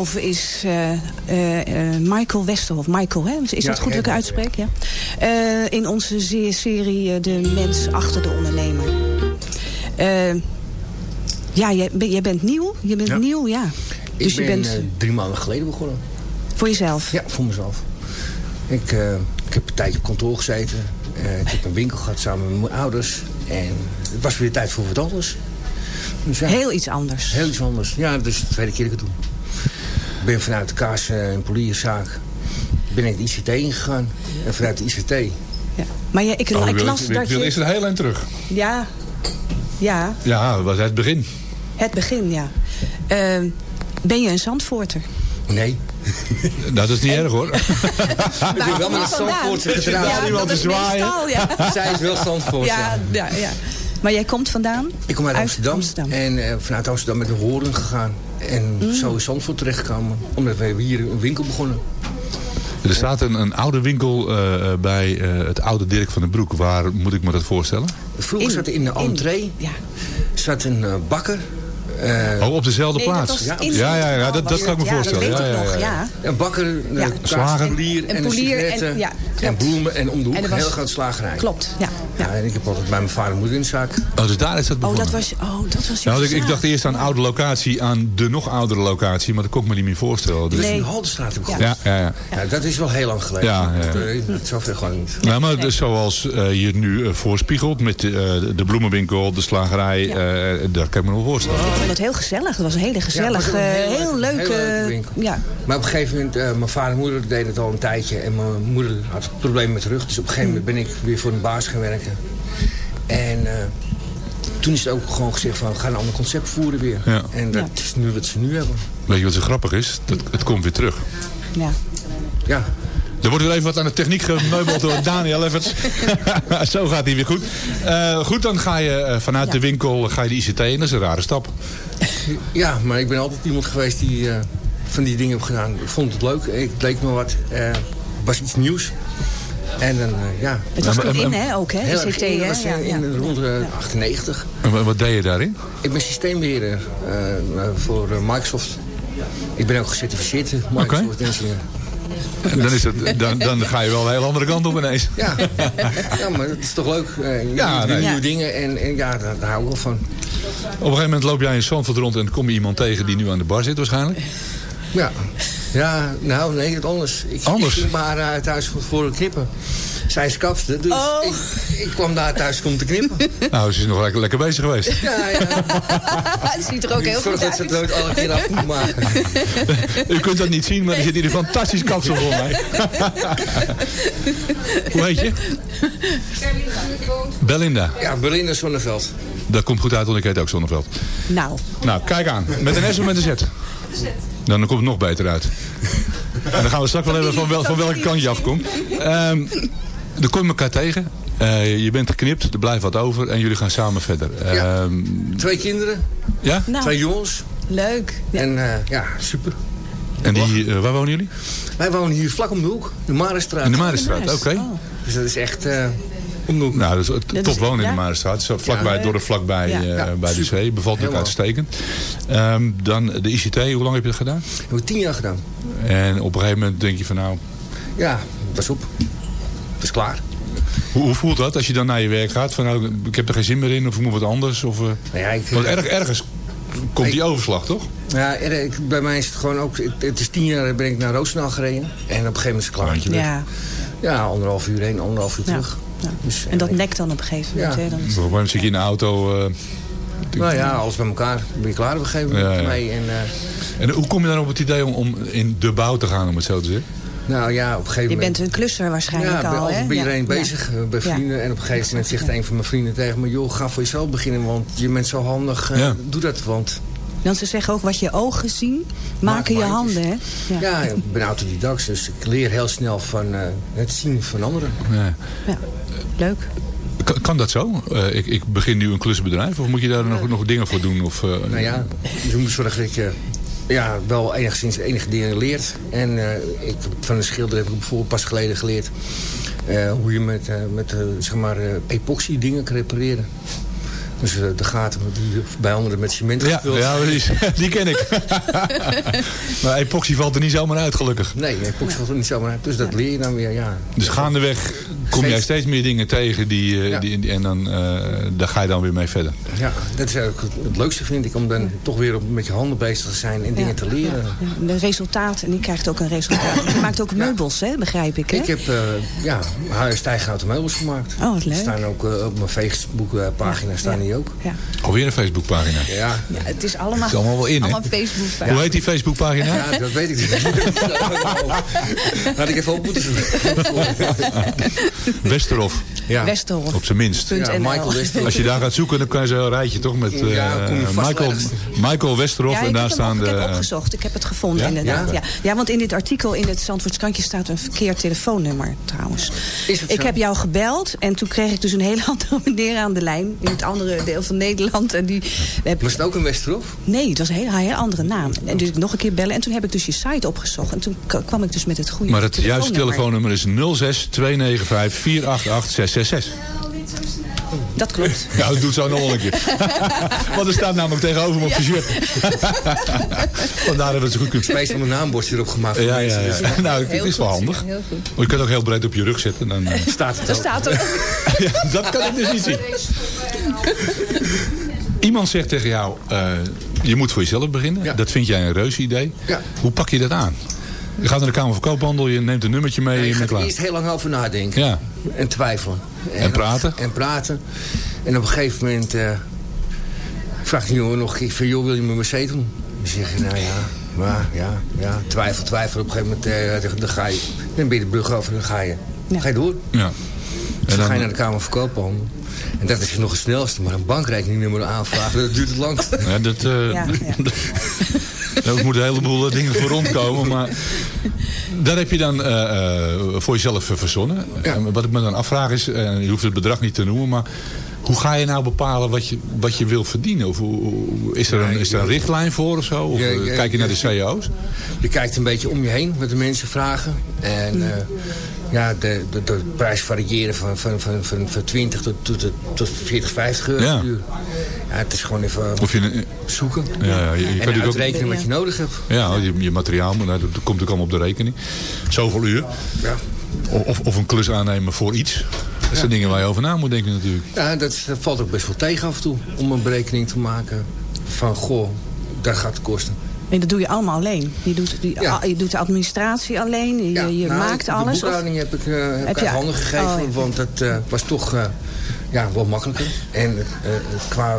Aangeschoven is eh, eh, Michael Westerhof. Michael, hè? is Ja, dat goed dat ik uitspreek? Ja. In onze serie De Mens Achter de Ondernemer. Ja, jij, ben- jij bent nieuw. Je bent Ja. nieuw, ja. Ik Dus je ben bent eh, drie maanden geleden begonnen. voor jezelf. Ja, voor mezelf. Ik, ik heb een tijdje op kantoor gezeten. Ik heb een winkel gehad samen met mijn ouders. En het was weer tijd voor wat anders. Dus ja, Heel iets anders. heel iets anders. Ja, dus de tweede keer dat ik het doe. Ik ben vanuit de kaas- en polierzaak ben ik de ICT ingegaan. En vanuit de ICT... Ja. Maar ja, ik, Oh, ik las ik, ik dat wil eerst je... een heel eind terug. Ja, ja, Ja, dat was het begin. het begin, ja. Eh, ben je een Zandvoorter? Nee. Dat is niet erg hoor. Ik ben wel met een? Zandvoortse gedrag. Ja, iemand dat te is zwaaien. meestal, ja. Zij is wel Zandvoort. Ja, ja, ja. Maar jij komt vandaan? Ik kom uit, Amsterdam, Amsterdam. en eh, vanuit Amsterdam met de Horen gegaan. En Mm. zo is Zandvoort terechtgekomen. Omdat we hier een winkel begonnen. Er staat een, een oude winkel eh, bij eh, het oude Dirk van den Broek. Waar moet ik me dat voorstellen? Vroeger In- zat er in de in- entree Ja. zat een eh, bakker. Eh, Oh, op dezelfde Nee, plaats. Ja, ja, ja, dat, dat kan ik me Ja, voorstellen. dat weet ja, ik ja, nog, ja. ja. Een bakker, een Ja. Slager. polier en polier en- ja, en bloemen en om de hoek En een heel groot slagerij. Klopt, ja. Ja, ja. en ik heb altijd bij mijn vader en moeder in de zaak. Oh, dus daar is dat Oh, begonnen. dat was, oh, dat was Nou, ik, ik dacht eerst aan oude locatie, aan de nog oudere locatie. Maar dat kon ik me niet meer voorstellen. Dus, Nee. in de Haldenstraat heb ik ja, ja, ja. Ja, dat is wel heel lang geleden. Ja, ja. Dat, eh, zoveel gewoon niet. Nou, maar dus zoals eh, je het nu eh, voorspiegelt met eh, de bloemenwinkel, de slagerij, eh, dat kan ik me nog voorstellen. Het heel gezellig. Het was een hele Ja, gezellig, het was een eh, hele- heel leuke winkel. ja. Maar op een gegeven moment, eh, mijn vader en moeder deden het al een tijdje. En mijn moeder had problemen met de rug. Dus op een gegeven moment ben ik weer voor een baas gaan werken. En eh, toen is het ook gewoon gezegd van, we gaan een ander concept voeren weer. Ja. En dat is nu wat ze nu hebben. Weet je wat zo grappig is? Dat, het komt weer terug. Ja. Ja, Er wordt weer even wat aan de techniek gemeubeld door Daniel Everts. Zo gaat hij weer goed. Eh, goed, dan ga je eh, vanuit Ja. de winkel ga je de ICT in. Dat is een rare stap. ja, maar ik ben altijd iemand geweest die eh, van die dingen heb gedaan. Ik vond het leuk. Ik leek me wat. eh, Het was iets nieuws. En dan, eh, ja. Het was toen in, maar- hè, ook, hè? Heel ICT, in, hè? was, Ja, eh, ja. in rond de Ja. 98. En wa- wat deed je daarin? Ik ben systeembeheerder eh, eh, voor eh, Microsoft. Ik ben ook gecertificeerd eh, Microsoft engineer. Dan, is het, dan, dan ga je wel een hele andere kant op ineens. Ja. ja, maar het is toch leuk. eh, Ja, nieuwe, nee. nieuwe Ja. dingen en, en ja, daar, daar hou ik wel van. Op een gegeven moment loop jij in Zandvoort rond en kom je iemand tegen die nu aan de bar zit waarschijnlijk. Ja, ja nou nee, het anders. Ik, Anders? Ik ging maar uit thuis voor- een knippen. Zij is kapster, dus Oh. ik, ik kwam daar thuis om te knippen. Nou, ze is nog lekker, lekker bezig geweest. Ja, ja. Het ziet er ook heel Zorg goed dat ze het uit. nooit alle keer af moet maken. U kunt dat niet zien, maar er zit hier een fantastisch kapsel voor mij. Hoe heet je? Belinda. Ja, Belinda Zonneveld. Dat komt goed uit, want ik heet ook Zonneveld. Nou, Nou, kijk aan. Met een S of met een Z? Dan komt het nog beter uit. En dan gaan we straks wel even van, wel, van welke kant je afkomt. Ehm dan kom je elkaar tegen. Eh, je bent geknipt, er blijft wat over en jullie gaan samen verder. Ja. Ehm, Twee kinderen, ja? nou twee jongens. leuk. Ja. En eh, ja, super. En die, eh, waar wonen jullie? Wij wonen hier vlak om de hoek, de Marenstraat. In de Marenstraat, oké. Oh. Dus dat is echt eh, om de hoek. Nou, dat is het Dat top is- wonen in de Marenstraat. Zo vlakbij, Ja. door de vlakbij Ja. eh, Ja, bij de zee. Bevalt natuurlijk Helemaal. uitstekend. Ehm, dan de ICT, hoe lang heb je dat gedaan? Hebben we tien jaar gedaan. En op een gegeven moment denk je van nou, Ja, is op. Is klaar. hoe, hoe voelt dat als je dan naar je werk gaat? Van nou, ik heb er geen zin meer in of ik moet wat anders. Of, eh, Nou ja, ik, want erg, ergens komt die overslag, toch? ja, er- ik- bij mij is het gewoon ook... Het, het is tien jaar ben ik naar Roosendaal gereden. En op een gegeven moment is het klaar. Ja. Ja, anderhalf uur heen, anderhalf uur Ja. terug. Ja. Dus, En dat eh, nekt dan op een gegeven moment. Ja. Hè? Dan is- moment zit je in de auto. eh, Nou ja, alles bij elkaar. Dan ben je klaar op een gegeven moment Ja, ja. mee. En, eh, en hoe kom je dan op het idee om, om in de bouw te gaan, om het zo te zeggen? Nou ja, op een gegeven Je moment... bent een klusser waarschijnlijk ja, ik ben al, altijd hè? bij Ja. iedereen Ja. bezig, eh, bij Ja. vrienden. En op een gegeven moment zegt een van mijn vrienden tegen me... joh, ga voor jezelf beginnen, want je bent zo handig. eh, Ja. Doe dat, want... Want ze zeggen ook wat je ogen zien, maken je handen, hè? Ja, ik ben autodidact, dus ik leer heel snel van eh, het zien van anderen. Ja. Ja. Leuk. Kan, kan dat zo? Eh, ik, ik begin nu een klusbedrijf of moet je daar nog, nog dingen voor doen? Of, eh, Nou ja, je moet zorgen dat je ja, wel enigszins enige dingen leert. En eh, ik, van een schilder heb ik bijvoorbeeld pas geleden geleerd... eh, hoe je met, eh, met zeg maar, epoxy dingen kan repareren. Dus de gaten die bij anderen met cement Ja, gevuld. ja precies. die ken ik. maar epoxy valt er niet zomaar uit, gelukkig. Nee, epoxy valt er niet zomaar uit. Dus dat leer je dan weer, ja. Dus gaandeweg kom jij steeds meer dingen tegen die, eh, die, die- en dan eh, daar ga je dan weer mee verder. Ja, dat is eigenlijk het, het leukste vind ik, om dan toch weer op, met je handen bezig te zijn en dingen te leren. Ja, Een resultaat, en die krijgt ook een resultaat. Je maakt ook meubels, hè, begrijp ik, hè? Ik heb uh, ja, stijghouten meubels gemaakt. Oh, wat leuk. Die staan ook uh, op mijn Facebookpagina staan die ook. Ja. Alweer een Facebookpagina. Ja. ja, het is allemaal, het is allemaal wel in, allemaal Facebook. Hoe heet die Facebookpagina? Ja, dat weet ik niet. Had ik even op moeten zoeken. Westerhof. Ja. Westerhof. Op zijn minst. Ja, Michael Westerhof. Als je daar gaat zoeken, dan kan je zo'n rijtje toch met uh, ja, Michael, Michael Westerhof ja, en daar staan de... Ik heb het opgezocht, ik heb het gevonden ja? inderdaad. Ja? Ja. ja, want in dit artikel in het Zandvoortskrantje staat een verkeerd telefoonnummer trouwens. Ik heb jou gebeld en toen kreeg ik dus een hele andere meneer aan de lijn. In het andere deel van Nederland. En die, Was het ook een Westerhof? Nee, het was een hele, hele andere naam. En dus ik nog een keer bellen en toen heb ik dus je site opgezocht. En toen kwam ik dus met het goede Maar het juiste telefoonnummer is 06 295 488 666. Dat klopt. Ja, dat doet zo nog een keer. Want er staat namelijk tegenover me op de shirt. Vandaar dat het zo goed kunt. Spijs van een naambordje erop gemaakt. Ja, ja, ja. Dus- Nou, het is wel handig. Heel goed. Maar je kunt het ook heel breed op je rug zetten. Dan uh... staat het Dat staat er. ja, dat kan ik dus niet zien. Iemand zegt tegen jou, uh, je moet voor jezelf beginnen. Ja. Dat vind jij een reuze idee. Ja. Hoe pak je dat aan? Je gaat naar de Kamer van Koophandel, je neemt een nummertje mee. Ja, je en gaat klaar. er eerst heel lang over nadenken. Ja. En twijfelen. En, en praten. En praten. En op een gegeven moment uh, vraagt die jongen nog een keer van, joh, wil je me mijn doen? Dan zeg je, nou ja, maar ja, ja, twijfel, twijfel. Op een gegeven moment uh, dan, ga je, dan ben je de brug over, dan ga je, ja. ga je door. Ja. En dus dan ga je naar de Kamer van Koophandel. En dat is nog het snelste, maar een bankrekeningnummer aanvragen, dat duurt het langst. Ja, dat, uh, ja, ja. Daar moeten een heleboel dingen voor rondkomen. Maar dat heb je dan uh, uh, voor jezelf verzonnen. En wat ik me dan afvraag is, je hoeft het bedrag niet te noemen, maar hoe ga je nou bepalen wat je, wat je wil verdienen? Of is, er een, is er een richtlijn voor of zo? Of ja, ja, kijk je naar de CEO's? Je kijkt een beetje om je heen wat de mensen vragen. En uh, ja, de, de, de prijs variëren van, van, van, van, van 20 tot, tot, tot 40, 50 euro ja. per uur. Ja, het is gewoon even of je, zoeken. Ja, ja, je, je en kan uitrekenen ook, wat je nodig hebt. Ja, je, je materiaal, maar nou, dat komt ook allemaal op de rekening. Zoveel uur. Ja. Of, of een klus aannemen voor iets. Dat zijn ja. dingen waar je over na moet denken natuurlijk. Ja, dat, dat, valt ook best wel tegen af en toe. Om een berekening te maken van, goh, dat gaat het kosten. En dat doe je allemaal alleen. Je doet, die, ja. je doet de administratie alleen. Je, ja, je nou, maakt de alles. De boekhouding heb ik, uh, heb ik handen gegeven. Oh. Want dat uh, was toch uh, ja, wel makkelijker. En qua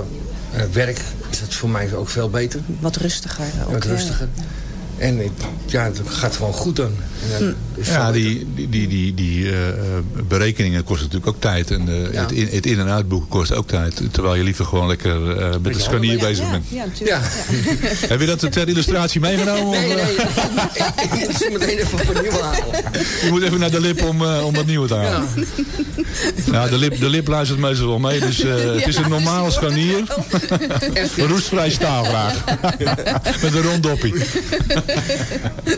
werk is het voor mij ook veel beter. Wat rustiger. Ook, Wat rustiger. En ik, ja, het gaat gewoon goed dan. dan ja, die, die, die, die, die uh, berekeningen kosten natuurlijk ook tijd. En uh, ja. het, in, het in- en uitboeken kost ook tijd. Terwijl je liever gewoon lekker uh, met de scharnier ja, bezig ja, bent. Ja, natuurlijk. Heb je dat ter illustratie meegenomen? Nee, nee. ik moet meteen even wat nieuw halen. Je moet even naar de lip om, om wat nieuws te halen. Ja. de, lip, de lip luistert meestal wel mee. Dus het is een normaal scharnier. Roestvrij staal graag. met een rond doppie.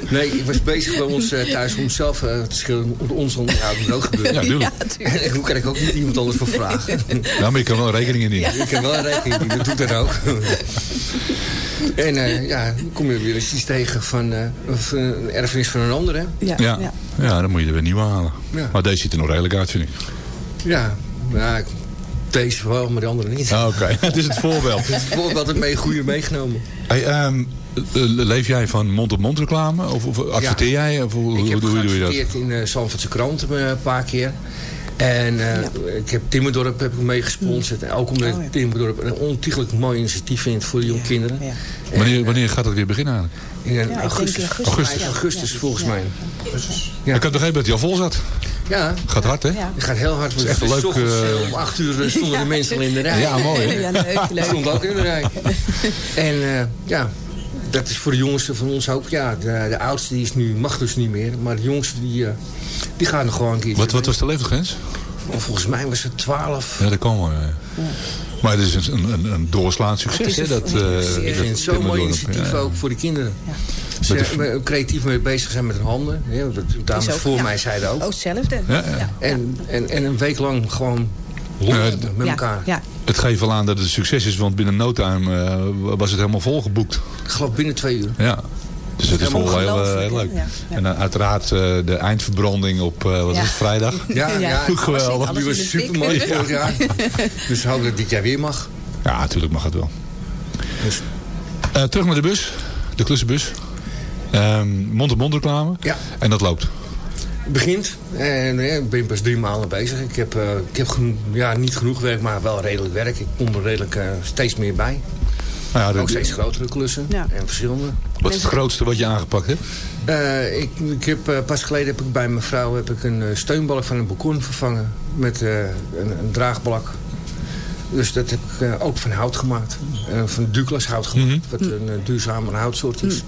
Nee, ik was bezig bij ons uh, thuis om zelf uh, te schilderen om ons onderhoud moet ook gebeuren. Ja, tuurlijk. Ja, en hoe kan ik ook niet iemand anders voor vragen? Nou, maar je kan wel rekeningen dienen. Ja. Ik kan wel een rekening dienen, dat doet dat ook. en uh, ja, kom je weer eens iets tegen van een erfenis van een ander, hè? Ja, ja. ja. ja dan moet je er weer nieuw halen. Ja. Maar deze ziet er nog redelijk uit, vind ik. Ja, nou, deze wel, maar de andere niet. Ah, Oké, okay. het is het voorbeeld. het is het voorbeeld dat mee goede meegenomen. Hey, um, leef jij van mond-op-mond -mond reclame? Of, of adverteer ja. jij? Of hoe, ik heb hoe doe je dat? in de uh, Zandvoortse krant een paar keer. En uh, ja. ik heb Timmerdorp heb ik mee gesponsord. En ook omdat oh, ja. Timmerdorp een ontiegelijk mooi initiatief vindt voor de jonge kinderen. En, wanneer, wanneer gaat het weer beginnen eigenlijk? In augustus. Augustus. Augustus, augustus volgens mij. Ja. Ik had begrepen dat hij al vol zat. Ja. Gaat hard, hè? Ja. Het gaat heel hard. Het is echt leuk. Uh... Om acht uur stonden de mensen al in de rij. Ja, mooi. Hè? Ja, leuk, leuk. stond ook in de rij. en uh, ja, dat is voor de jongsten van ons ook. Ja, de, de oudste die is nu, mag dus niet meer. Maar de jongste die, uh, die gaan nog gewoon een keer. Wat, wat was de leeftijdsgrens? Volgens mij was het 12. Ja, dat kan wel. Ja. Ja. Maar het is een, een, een doorslaand succes. Hè, dat, uh, ik vind het zo'n mooi initiatief ja. ook voor de kinderen. Ja. Ze de... creatief mee bezig zijn met hun handen. Ja, dat dames ook, voor mij zeiden ook. Oh, hetzelfde. Ja, En, en, en een week lang gewoon Met Ja, elkaar. Ja. Het geeft wel aan dat het een succes is, want binnen no time eh, was het helemaal volgeboekt. Ik geloof binnen twee uur. Ja. Dus het is wel heel, eh, heel leuk. hè? Ja, ja. En dan uiteraard eh, de eindverbranding op uh, wat Ja. is het, vrijdag. Ja, ja. geweldig. Die was super mooi vorig jaar. Dus hoop dat dit jaar weer mag. Ja, natuurlijk mag het wel. Eh, terug naar de bus. De klussenbus. Ehm, Mond-op-mond reclame. Ja. En dat loopt. Het begint. En ja, ik ben pas drie maanden bezig. Ik heb, eh, ik heb geno- ja, niet genoeg werk, maar wel redelijk werk. Ik kom er redelijk eh, steeds meer bij. Nou ja, Ook steeds grotere klussen. En verschillende. Wat is het grootste wat je aangepakt hebt? Eh, ik, ik heb, eh, pas geleden heb ik bij mijn vrouw heb ik een eh, steunbalk van een balkon vervangen. Met eh, een, een draagbalk. Dus dat heb ik eh, ook van hout gemaakt. Eh, van Douglas hout gemaakt. Wat een uh, duurzamer houtsoort is.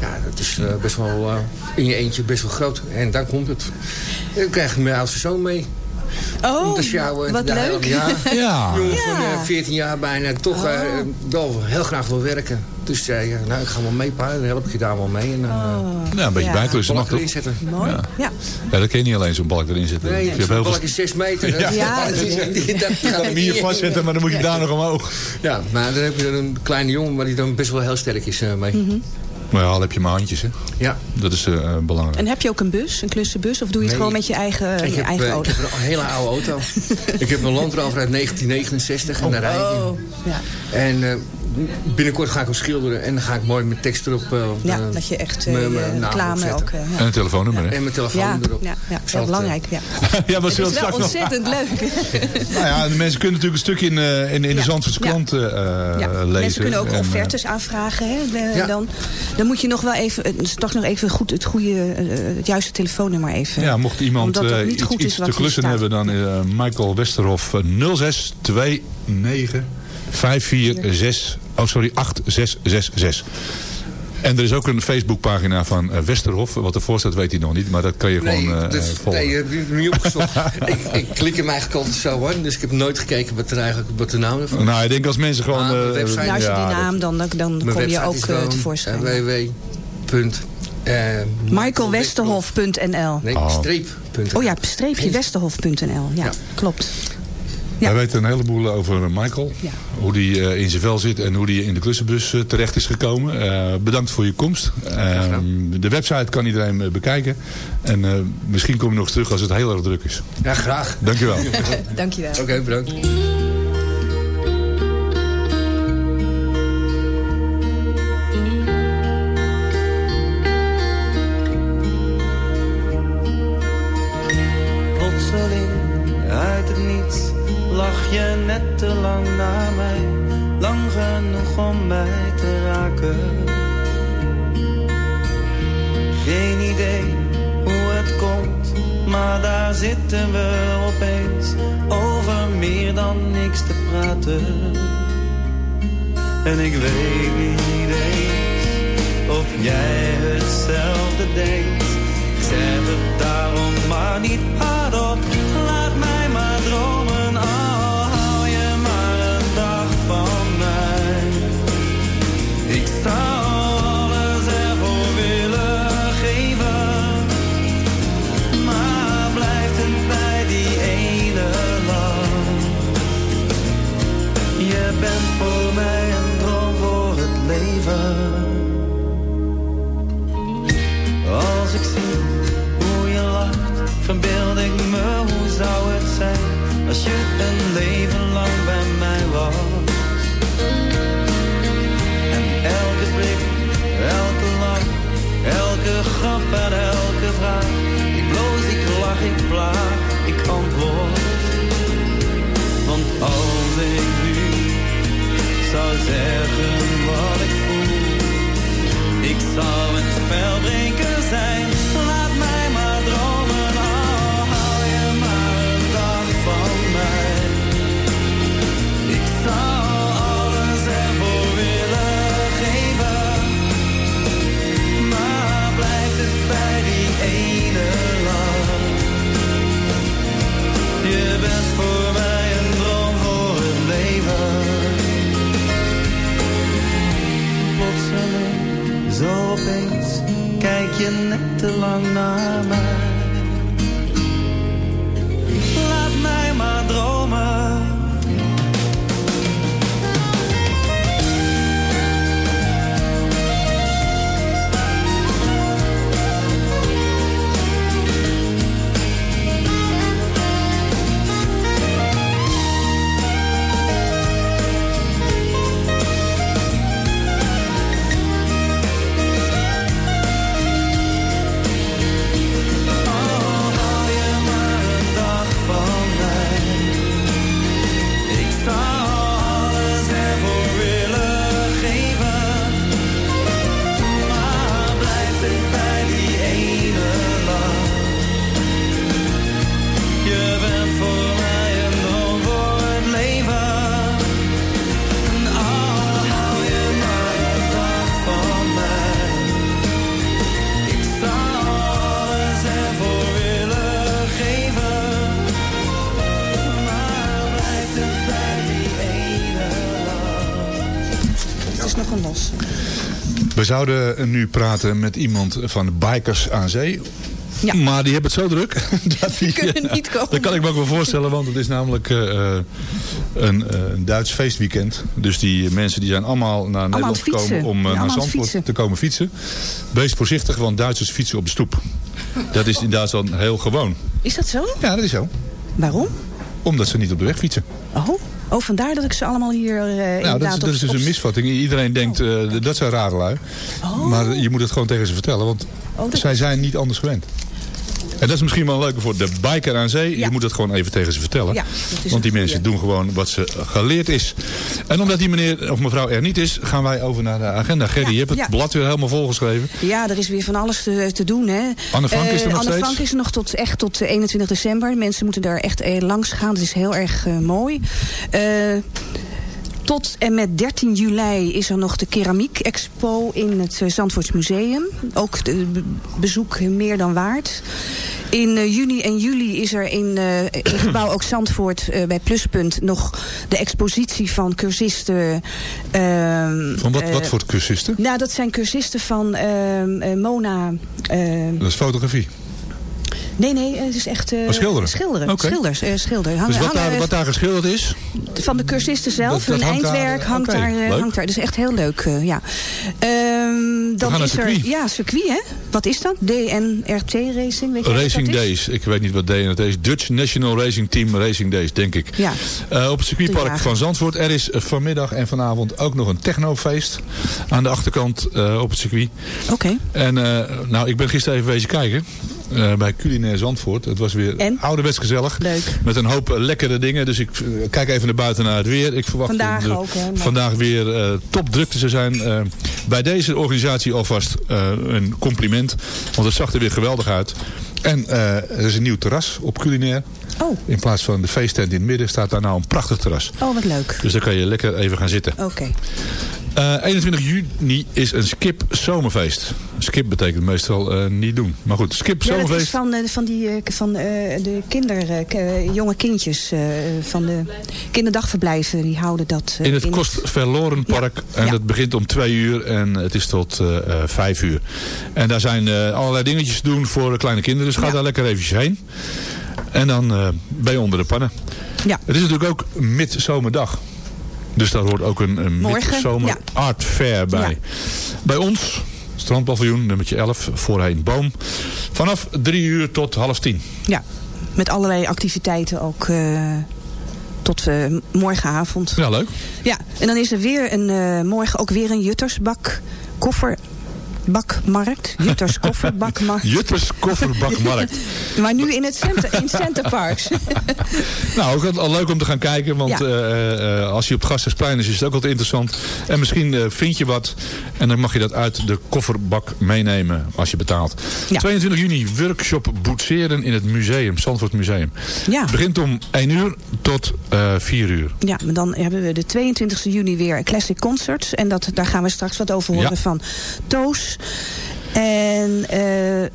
Ja, dat is eh, best wel eh, in je eentje best wel groot. En dan komt het. Ik krijg mijn oudste zoon mee. Oh, dat is jouw, eh, wat leuk. Ja. Ja. Jongen Ja. van eh, 14 jaar bijna. Toch eh, Oh. wel heel graag wil werken. Dus zei hij, nou ik ga wel mee pa. Dan help ik je daar wel mee. En dan, eh, Ja, een beetje Ja. bijklussen mag balk erin zetten. Mooi. Ja. Ja. Ja, dat kun je niet alleen zo'n balk erin zetten. Nee, je hebt heel balk veel... is 6 meter. Ja. Ja, dat, dat- dat, dat, Je kan hem hier vastzetten, maar dan moet je daar nog omhoog. Ja, maar dan heb je een kleine jongen, maar die dan best wel heel sterk is eh, mee. Mhm. Maar ja, al heb je maar handjes, hè. Ja. Dat is eh, belangrijk. En heb je ook een bus, een klussenbus? Of doe je het Nee. gewoon met je eigen, ik, je heb, eigen eh, ik auto? heb een hele oude auto. ik heb een Land Rover uit 1969 en daar rijd ik in. Oh, ja. En eh, binnenkort ga ik hem schilderen en dan ga ik mooi mijn tekst erop. eh, Ja, eh, dat je echt eh, reclame ook... ja. En een telefoonnummer, hè. En mijn Ja, telefoon erop. ja, het, belangrijk. Ja. ja, maar Het is wel ontzettend leuk. Nou ja, de mensen kunnen natuurlijk een stuk in, eh, in, in de Ja. Zandvoortse krant Ja, lezen. mensen kunnen ook En, offertes aanvragen. Hè? De- Ja. dan, dan moet je nog wel even, toch nog even goed het, goede, het juiste telefoonnummer even. Ja, mocht iemand eh, iets, is te klussen hebben, dan eh, Michael Westerhof eh, 0629 546, oh sorry, 8666. En er is ook een Facebookpagina van eh, Westerhof. Wat ervoor staat weet hij nog niet, maar dat kan je Nee, gewoon eh, dat, volgen. nee, je hebt het niet opgezocht. ik, ik klik hem eigenlijk altijd zo aan. Dus ik heb nooit gekeken wat, er eigenlijk, wat de naam ervan Nou, ik denk als mensen gewoon... Ah, eh, website. Nou, als je die dat- naam, dan, dan, dan kom je ook is eh, gewoon, tevoorschijn. www. Michaelwesterhof.nl Nee, Oh. streep. Oh ja, streepje westerhof.nl. Ja, Ja. klopt. Wij weten een heleboel over Michael. Ja. Hoe die eh, in zijn vel zit en hoe die in de klussenbus eh, terecht is gekomen. Eh, bedankt voor je komst. Ehm, de website kan iedereen bekijken. En eh, misschien kom je nog terug als het heel erg druk is. Ja, graag. Dankjewel. Dankjewel. Oké, bedankt. Je net te lang naar mij. Lang genoeg om mij te raken. Geen idee hoe het komt, maar daar zitten we opeens. Over meer dan niks te praten. En ik weet niet eens of jij hetzelfde denkt. Ik zeg het daarom maar niet hardop. Als je een leven lang bij mij was. En elke blik, elke lach, elke grap en elke vraag. Ik bloos, ik lach, ik plaag, ik antwoord. Want als ik nu zou zeggen wat ik voel. Ik zou je net te lang naar mij. We zouden nu praten met iemand van Bikers aan Zee. Ja. Maar die hebben het zo druk. dat die, kunnen niet komen. Dat kan ik me ook wel voorstellen, want het is namelijk eh, eh, een, eh, een Duits feestweekend. Dus die mensen die zijn allemaal naar Nederland gekomen om naar Zandvoort te komen fietsen. Wees voorzichtig, want Duitsers fietsen op de stoep. Dat is in Duitsland heel gewoon. Is dat zo? Ja, dat is zo. Waarom? Omdat ze niet op de weg fietsen. Oh, oh vandaar dat ik ze allemaal hier eh Nou, dat is, dat is dus op- een misvatting. Iedereen denkt, eh, dat zijn rare lui. Oh. Maar je moet het gewoon tegen ze vertellen, want Oh, dat zij zijn niet anders gewend. En dat is misschien wel leuk voor de biker aan zee. Ja. Je moet het gewoon even tegen ze vertellen. Ja, dat Want die mensen doen gewoon wat ze geleerd is. En omdat die meneer of mevrouw er niet is, gaan wij over naar de agenda. Gerry, je hebt het blad weer helemaal volgeschreven. Ja, er is weer van alles te, te doen. Hè. Anne Frank is er Eh, nog Anne steeds? Frank is er nog tot, echt tot eh, 21 december. Mensen moeten daar echt eh, langs gaan. Het is heel erg eh, mooi. Eh, tot en met 13 juli is er nog de keramiek expo in het uh, Zandvoorts Museum. Ook de bezoek meer dan waard. In uh, juni en juli is er in, uh, in gebouw ook Zandvoort uh, bij Pluspunt nog de expositie van cursisten. ehm, Van wat, eh, wat voor cursisten? Nou, dat zijn cursisten van ehm, eh, Mona. ehm, Dat is fotografie. Nee, nee, het is echt. eh, Oh, schilderen? Schilderen. Schilders, eh, schilder. Dus Hangen- wat daar, wat daar geschilderd is? van de cursisten zelf. Dat- dat hun hangt eindwerk hangt, daar, eh, hangt daar. Is echt heel leuk, ja. Ehm, dan is er... Ja, circuit, hè? Wat is dat? DNRT Racing, weet Racing dat is? Days. Ik weet niet wat DNT is. Dutch National Racing Team Racing Days, denk ik. Ja. Op het circuitpark van Zandvoort. Er is vanmiddag en vanavond ook nog een technofeest. Aan de achterkant op het circuit. Oké. En nou, ik ben gisteren even wezen kijken. Eh, bij Culinair Zandvoort. Het was weer En? ouderwets gezellig. Leuk. Met een hoop eh, lekkere dingen. Dus ik eh, kijk even naar buiten naar het weer. Ik verwacht Vandaag de- ook, hè, vandaag weer eh topdrukte te zijn. Bij deze organisatie alvast een compliment. Want het zag er weer geweldig uit. En er is een nieuw terras op Culinair. Oh. In plaats van de feesttent in het midden staat daar nou een prachtig terras. Oh, wat leuk. Dus daar kan je lekker even gaan zitten. Oké. Eh, 21 juni is een skip zomerfeest. Skip betekent meestal eh, niet doen. Maar goed, skip Ja, dat is zomerfeest. van, eh, van, die, eh, van eh, de kinder, eh, k- eh, jonge kindjes eh, van de kinderdagverblijven. Die houden dat eh, In het Kostverlorenpark. En Ja. dat begint om twee uur en het is tot eh, eh, vijf uur. En daar zijn eh, allerlei dingetjes te doen voor de kleine kinderen. Dus ga daar lekker eventjes heen. En dan eh, ben je onder de pannen. Ja. Het is natuurlijk ook midzomerdag. Dus daar hoort ook een, een midzomer ja. art fair bij. Bij ons, strandpaviljoen, nummertje 11, voorheen Boom. Vanaf drie uur tot half tien. Ja, met allerlei activiteiten ook eh, tot eh, morgenavond. Ja, leuk. Ja, en dan is er weer een, eh, morgen ook weer een Juttersbak kofferbakmarkt. Jutters kofferbakmarkt. Jutters kofferbakmarkt. maar nu in het center, in Centerparks. Nou, ook al leuk om te gaan kijken. Want Ja. eh, eh, als je op het Gasthuisplein is, is het ook altijd interessant. En misschien eh, vind je wat. En dan mag je dat uit de kofferbak meenemen als je betaalt. 22 juni, workshop boetseren in het museum. Zandvoort Museum. Ja. Het begint om 1 uur tot eh 4 uur. Ja, maar dan hebben we de 22 juni weer Classic Concerts. En dat, daar gaan we straks wat over horen Ja. van Toos. En eh,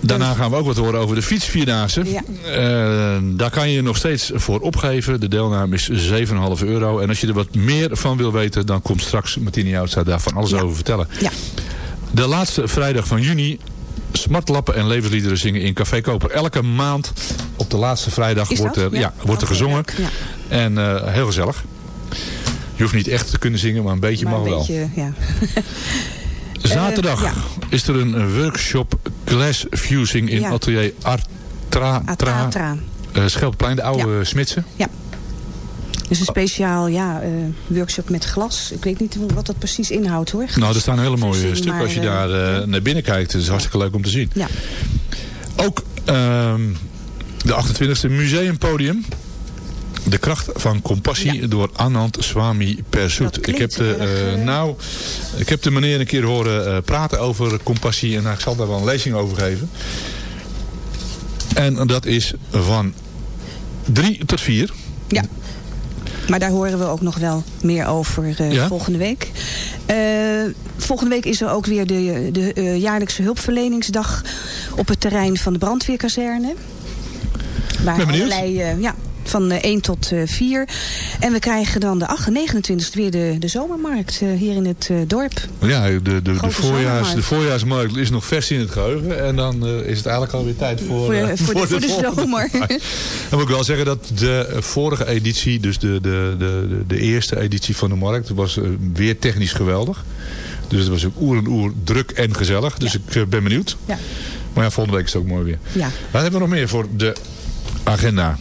Daarna gaan we ook wat horen over de fietsvierdaagse. Ja. Eh, daar kan je je nog steeds voor opgeven. De deelname is 7,5 euro. En als je er wat meer van wil weten, dan komt straks Martini Joustra daar van alles over vertellen. Ja. De laatste vrijdag van juni. Smartlappen en levensliederen zingen in Café Koper. Elke maand op de laatste vrijdag wordt er, ja. Wordt er Oké, gezongen. En eh, heel gezellig. Je hoeft niet echt te kunnen zingen, maar een beetje maar mag een wel. beetje, ja. Zaterdag Eh, ja. is er een workshop glass fusing in Ja. atelier Artra. Tra, Atra. eh, Schelpplein, de oude Smitsen. Ja. Dus een speciaal ja, eh, workshop met glas. Ik weet niet wat dat precies inhoudt hoor. Nou, er staan hele mooie stukken als je daar naar binnen kijkt. Het is hartstikke leuk om te zien. Ja. Ook ehm, de 28e museumpodium. De kracht van compassie door Anand Swami Persut. Ik heb, de, eh, nou, ik heb de meneer een keer horen eh, praten over compassie. En nou, ik zal daar wel een lezing over geven. En dat is van 3 tot 4. Ja. Maar daar horen we ook nog wel meer over eh, Ja? volgende week. Eh, volgende week is er ook weer de, de eh, jaarlijkse hulpverleningsdag op het terrein van de brandweerkazerne. Waar Ben allerlei, eh, ja, van eh, 1 tot eh, 4. En we krijgen dan de 8, 29 weer de, de zomermarkt eh, hier in het eh, dorp. Ja, de, de, de, voorjaars, de voorjaarsmarkt is nog vers in het geheugen. En dan eh, is het eigenlijk alweer tijd voor, Voor, eh, voor, de, voor de volgende zomer. Dan moet ik wel zeggen dat de eh, vorige editie, dus de, de, de, de, eerste editie van de markt, was eh, weer technisch geweldig. Dus het was ook oer en oer druk en gezellig. Dus ik eh, ben benieuwd. Ja. Maar ja, volgende week is het ook mooi weer. Ja. Wat hebben we nog meer voor de agenda?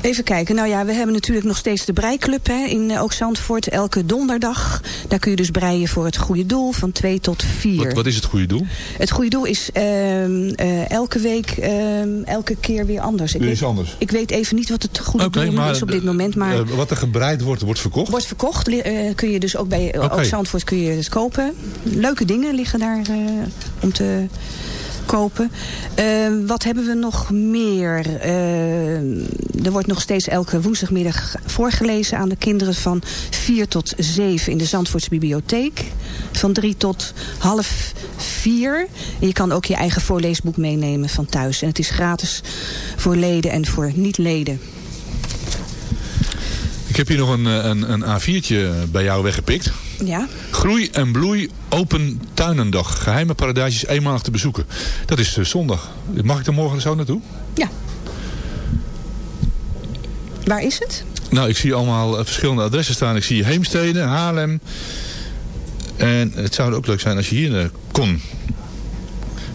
Even kijken. Nou ja, we hebben natuurlijk nog steeds de breiklub hè, in ook Zandvoort. Elke donderdag. Daar kun je dus breien voor het goede doel van 2 tot 4. Wat, wat is het goede doel? Het goede doel is ehm, eh, elke week, ehm, elke keer weer anders. Ik Weer iets weet, anders. ik weet even niet wat het goede doel maar is op dit moment. Maar eh, wat er gebreid wordt, wordt verkocht? wordt verkocht. Kun je dus ook bij ook Zandvoort kun je het kopen. Leuke dingen liggen daar eh, om te kopen. Eh, wat hebben we nog meer? Eh, er wordt nog steeds elke woensdagmiddag voorgelezen aan de kinderen van 4 tot 7 in de Zandvoortse bibliotheek. Van 3 tot half 4. En je kan ook je eigen voorleesboek meenemen van thuis. En het is gratis voor leden en voor niet-leden. Ik heb hier nog een, eh, een, een A4'tje bij jou weggepikt. Ja? Groei en bloei open tuinendag. Geheime paradijsjes eenmalig te bezoeken. Dat is eh, zondag. Mag ik er morgen zo naartoe? Ja. Waar is het? Nou, ik zie allemaal eh, verschillende adressen staan. Ik zie Heemstede, Haarlem. En het zou ook leuk zijn als je hier eh, kon.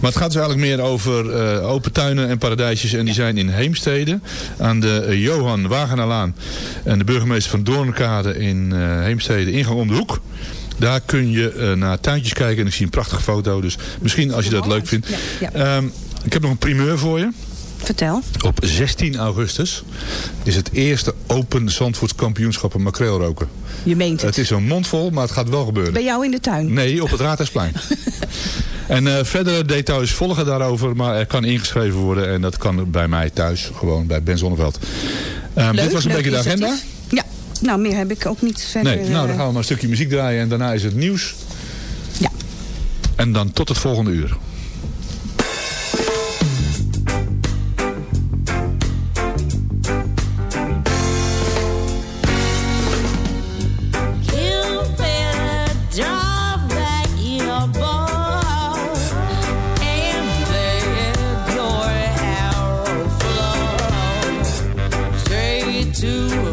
Maar het gaat dus eigenlijk meer over eh, open tuinen en paradijsjes. En die zijn in Heemstede. Aan de Johan Wagenalaan. En de burgemeester van Doornkade in eh, Heemstede. Ingang om de hoek. Daar kun je eh, naar tuintjes kijken. En ik zie een prachtige foto. Dus misschien als je dat leuk vindt. Ja, Ehm, ik heb nog een primeur voor je. Vertel. Op 16 augustus is het eerste Open Zandvoorts kampioenschappen makreelroken. Je meent het. Het is een mondvol, maar het gaat wel gebeuren. Bij jou in de tuin? Nee, op het Raadhuisplein. en eh, verdere details volgen daarover, maar er kan ingeschreven worden. En dat kan bij mij thuis, gewoon bij Ben Zonneveld. Ehm, Leuk, dit was een beetje de agenda. Ja, nou meer heb ik ook niet verder. Nee, nou dan eh, gaan we maar een stukje muziek draaien en daarna is het nieuws. Ja. En dan tot het volgende uur. two